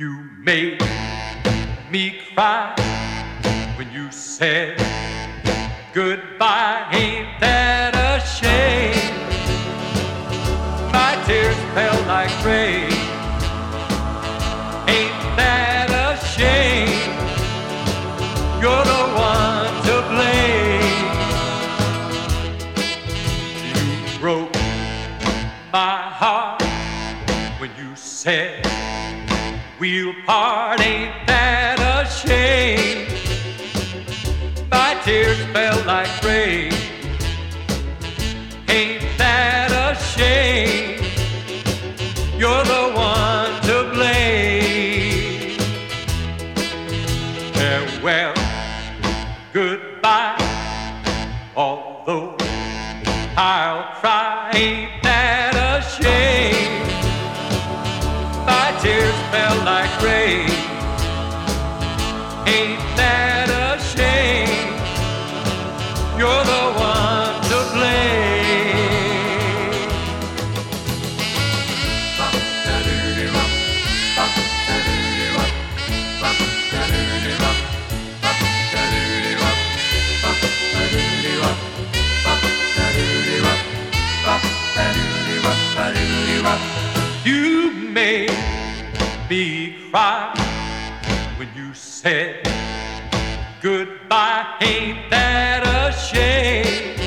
You made me cry when you said goodbye. Ain't that a shame? My tears fell like rain. Ain't that a shame? You're the one to blame. You broke my heart when you said we'll part. Ain't that a shame? My tears fell like rain. Ain't that a shame? You're the one to blame. Farewell, goodbye. Although I'll try, ain't that a shame? Ain't that a shame? You're the one to blame. You made me cry when you said goodbye. Ain't that a shame?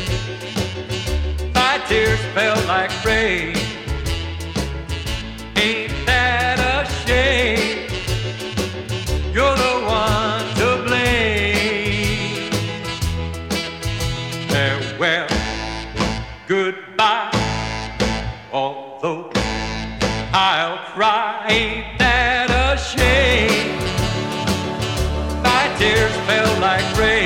My tears fell like rain. Ain't that a shame? You're the one to blame. Farewell, goodbye. Although I'll cry. smell like rain.